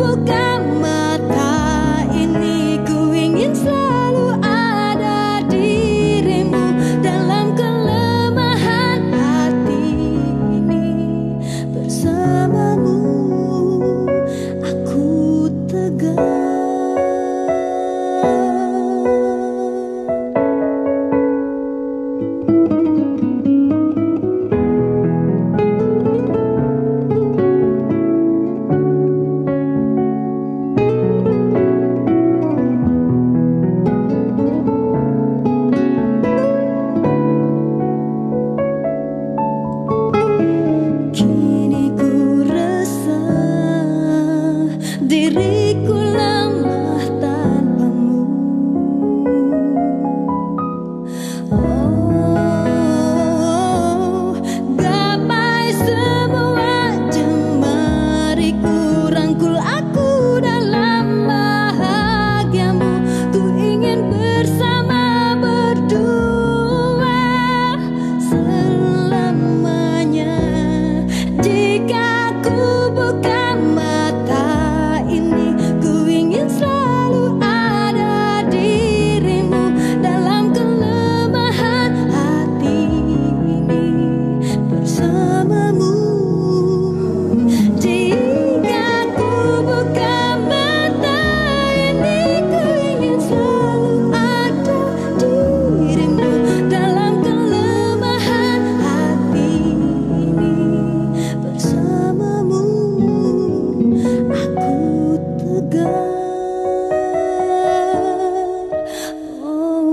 lugar.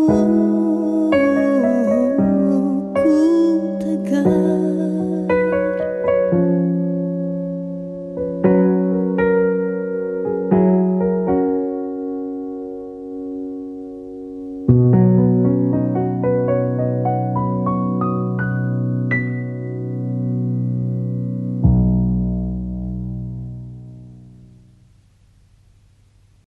Oh.